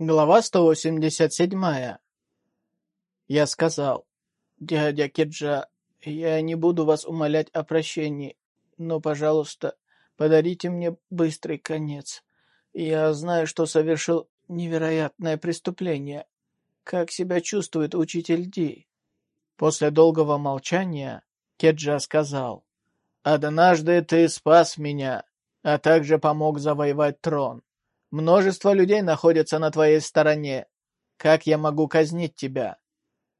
Глава 187. Я сказал, «Дядя Кеджа, я не буду вас умолять о прощении, но, пожалуйста, подарите мне быстрый конец. Я знаю, что совершил невероятное преступление. Как себя чувствует учитель Ди?» После долгого молчания Кеджа сказал, «Однажды ты спас меня, а также помог завоевать трон. Множество людей находятся на твоей стороне. Как я могу казнить тебя?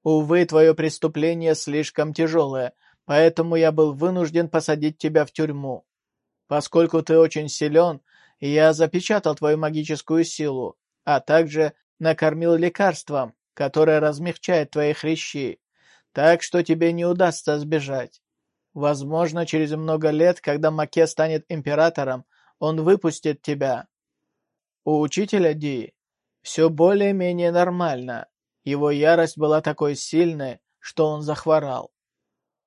Увы, твое преступление слишком тяжелое, поэтому я был вынужден посадить тебя в тюрьму. Поскольку ты очень силен, я запечатал твою магическую силу, а также накормил лекарством, которое размягчает твои хрящи, так что тебе не удастся сбежать. Возможно, через много лет, когда Маке станет императором, он выпустит тебя, у учителя Ди все более-менее нормально. Его ярость была такой сильной, что он захворал.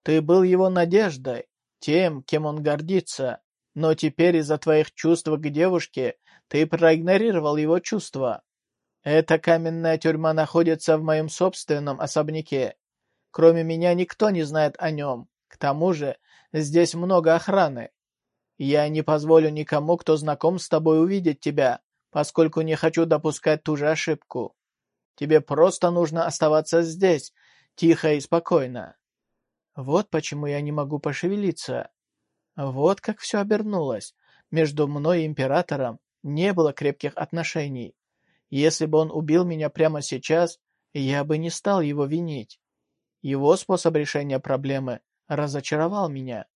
Ты был его надеждой, тем, кем он гордится, но теперь из-за твоих чувств к девушке ты проигнорировал его чувства. Эта каменная тюрьма находится в моем собственном особняке. Кроме меня никто не знает о нем. К тому же здесь много охраны. Я не позволю никому, кто знаком с тобой, увидеть тебя, поскольку не хочу допускать ту же ошибку. Тебе просто нужно оставаться здесь, тихо и спокойно. Вот почему я не могу пошевелиться. Вот как все обернулось. Между мной и императором не было крепких отношений. Если бы он убил меня прямо сейчас, я бы не стал его винить. Его способ решения проблемы разочаровал меня.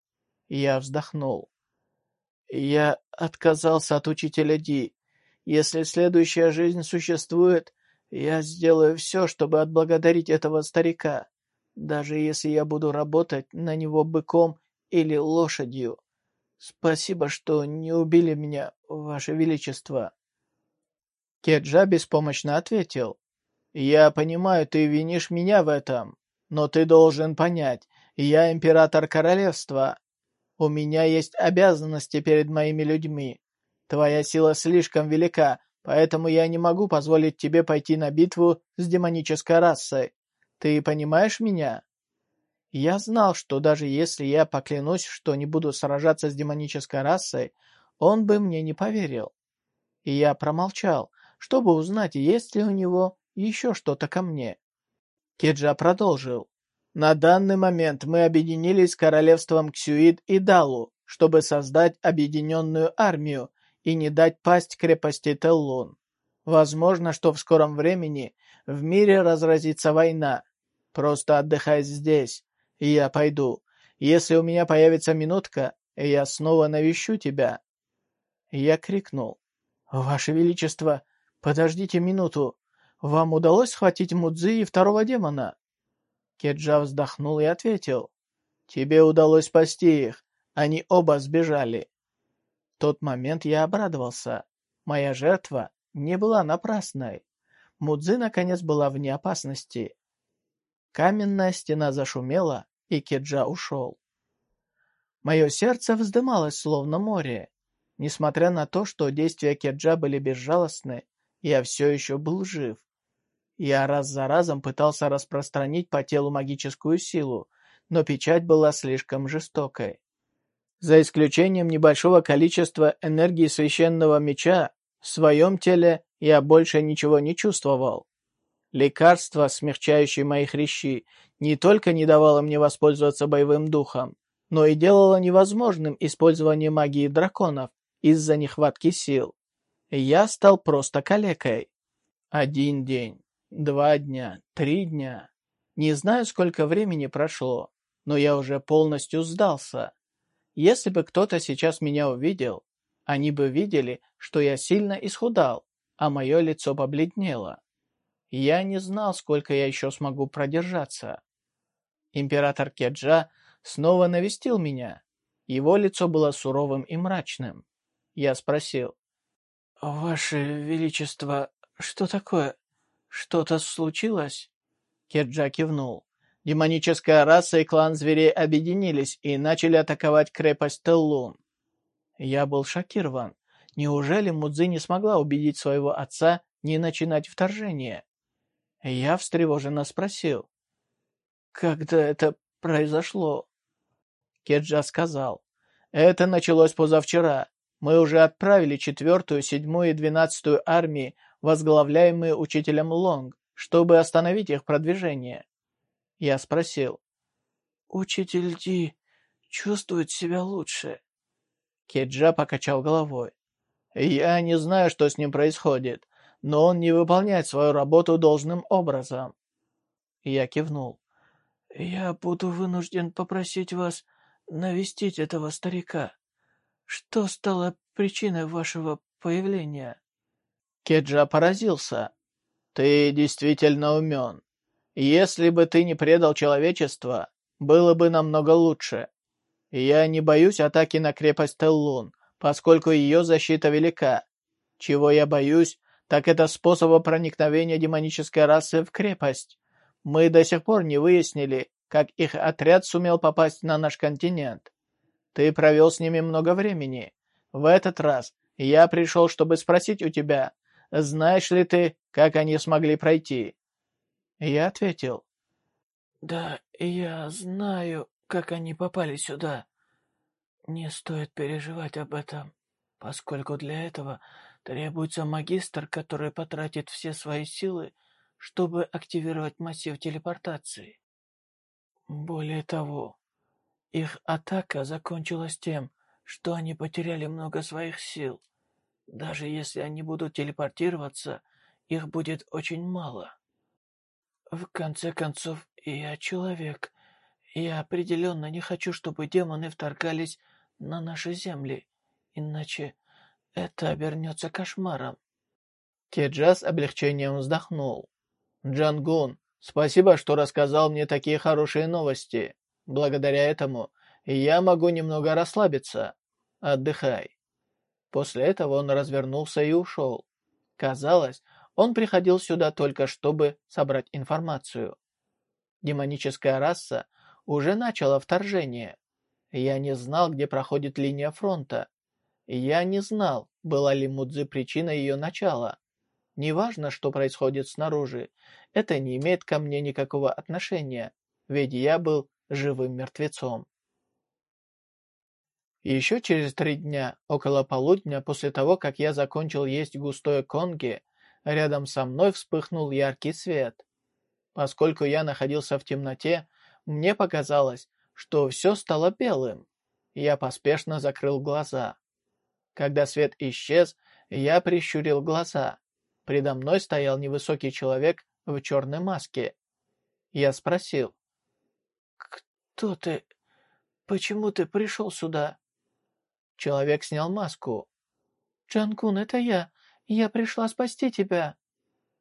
Я вздохнул. Я отказался от учителя Ди. Если следующая жизнь существует, я сделаю все, чтобы отблагодарить этого старика, даже если я буду работать на него быком или лошадью. Спасибо, что не убили меня, Ваше Величество. Кеджа беспомощно ответил. «Я понимаю, ты винишь меня в этом, но ты должен понять, я император королевства. У меня есть обязанности перед моими людьми. Твоя сила слишком велика, поэтому я не могу позволить тебе пойти на битву с демонической расой. Ты понимаешь меня?» Я знал, что даже если я поклянусь, что не буду сражаться с демонической расой, он бы мне не поверил. И я промолчал, чтобы узнать, есть ли у него еще что-то ко мне. Кеджа продолжил. На данный момент мы объединились с королевством Ксюид и Далу, чтобы создать объединенную армию, и не дать пасть крепости Теллун. Возможно, что в скором времени в мире разразится война. Просто отдыхай здесь, и я пойду. Если у меня появится минутка, я снова навещу тебя». Я крикнул. «Ваше Величество, подождите минуту. Вам удалось схватить Мудзи и второго демона?» Кеджа вздохнул и ответил. «Тебе удалось спасти их. Они оба сбежали тот момент я обрадовался. Моя жертва не была напрасной. Мудзи наконец была вне опасности. Каменная стена зашумела, и Кеджа ушел. Мое сердце вздымалось, словно море. Несмотря на то, что действия Кеджа были безжалостны, я все еще был жив. Я раз за разом пытался распространить по телу магическую силу, но печать была слишком жестокой. За исключением небольшого количества энергии священного меча, в своем теле я больше ничего не чувствовал. Лекарство, смягчающее мои хрящи, не только не давало мне воспользоваться боевым духом, но и делало невозможным использование магии драконов из-за нехватки сил. Я стал просто калекой. Один день, два дня, три дня. Не знаю, сколько времени прошло, но я уже полностью сдался. Если бы кто-то сейчас меня увидел, они бы видели, что я сильно исхудал, а мое лицо побледнело. Я не знал, сколько я еще смогу продержаться. Император Кеджа снова навестил меня. Его лицо было суровым и мрачным. Я спросил. «Ваше Величество, что такое? Что-то случилось?» Кеджа кивнул. Демоническая раса и клан зверей объединились и начали атаковать крепость Теллун. Я был шокирован. Неужели Мудзи не смогла убедить своего отца не начинать вторжение. Я встревоженно спросил, когда это произошло? Кеджа сказал, это началось позавчера. Мы уже отправили четвертую, седьмую и двенадцатую армии, возглавляемые учителем Лонг, чтобы остановить их продвижение. Я спросил, «Учитель Ди чувствует себя лучше?» Кеджа покачал головой. «Я не знаю, что с ним происходит, но он не выполняет свою работу должным образом». Я кивнул. «Я буду вынужден попросить вас навестить этого старика. Что стало причиной вашего появления?» Кеджа поразился. «Ты действительно умен. Если бы ты не предал человечество, было бы намного лучше. Я не боюсь атаки на крепость Теллун, поскольку ее защита велика. Чего я боюсь, так это способа проникновения демонической расы в крепость. Мы до сих пор не выяснили, как их отряд сумел попасть на наш континент. Ты провел с ними много времени. В этот раз я пришел, чтобы спросить у тебя, знаешь ли ты, как они смогли пройти?» Я ответил. «Да, я знаю, как они попали сюда. Не стоит переживать об этом, поскольку для этого требуется магистр, который потратит все свои силы, чтобы активировать массив телепортации. Более того, их атака закончилась тем, что они потеряли много своих сил. Даже если они будут телепортироваться, их будет очень мало. В конце концов, я человек. Я определенно не хочу, чтобы демоны вторгались на наши земли, иначе это обернется кошмаром. Кеджа с облегчением вздохнул. «Джангун, спасибо, что рассказал мне такие хорошие новости. Благодаря этому я могу немного расслабиться. Отдыхай». После этого он развернулся и ушел. Казалось, он приходил сюда только чтобы собрать информацию. Демоническая раса уже начала вторжение. Я не знал, где проходит линия фронта. Я не знал, была ли Мудзи причиной ее начала. Неважно, что происходит снаружи, это не имеет ко мне никакого отношения, ведь я был живым мертвецом. Еще через три дня, около полудня, после того, как я закончил есть густое конги, рядом со мной вспыхнул яркий свет. Поскольку я находился в темноте, мне показалось, что все стало белым. Я поспешно закрыл глаза. Когда свет исчез, я прищурил глаза. Предо мной стоял невысокий человек в черной маске. Я спросил. «Кто ты? Почему ты пришел сюда?» Человек снял маску. «Джангун, это я. Я пришла спасти тебя».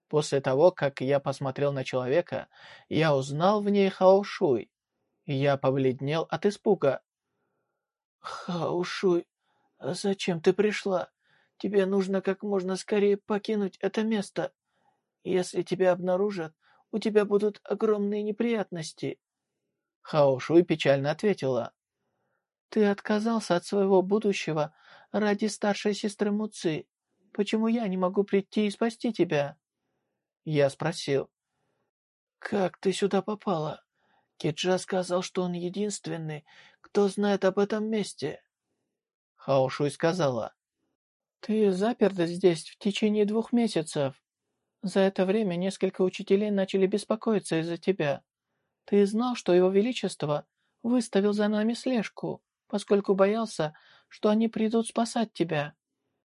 После того, как я посмотрел на человека, я узнал в ней Хаошуй. Я побледнел от испуга. «Хаошуй, зачем ты пришла? Тебе нужно как можно скорее покинуть это место. Если тебя обнаружат, у тебя будут огромные неприятности». Хаошуй печально ответила. «Ты отказался от своего будущего ради старшей сестры Муцы. Почему я не могу прийти и спасти тебя?» Я спросил. «Как ты сюда попала?» Киджа сказал, что он единственный, кто знает об этом месте. Хаошуй сказала. «Ты заперт здесь в течение двух месяцев. За это время несколько учителей начали беспокоиться из-за тебя. Ты знал, что его величество выставил за нами слежку, поскольку боялся, что они придут спасать тебя.